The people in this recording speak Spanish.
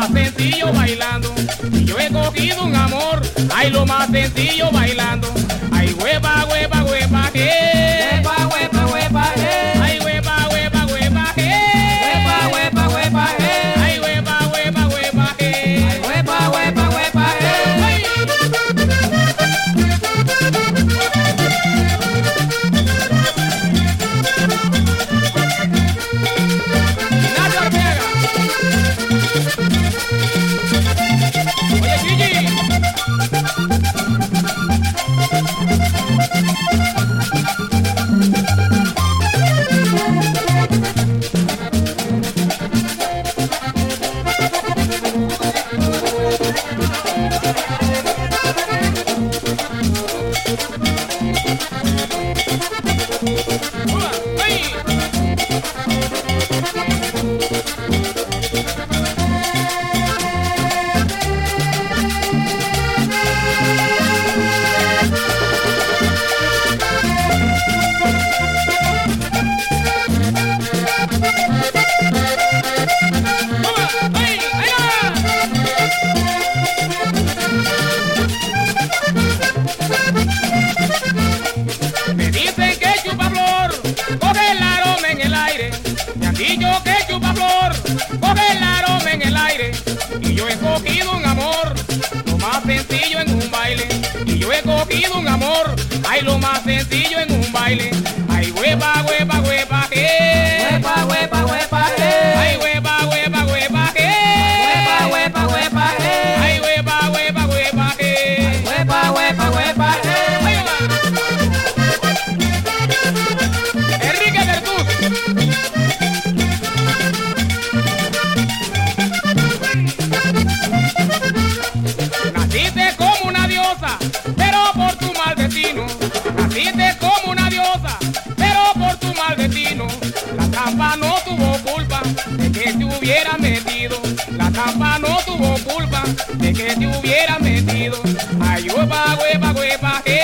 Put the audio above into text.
más sencillo bailando. Y yo he cogido un amor, ay, lo más sencillo bailando. Luego vino un amor, hay lo más sencillo en un baile. trampa no tuvo culpa de que te hubiera metido. La trampa no tuvo culpa de que te hubiera metido. Eh.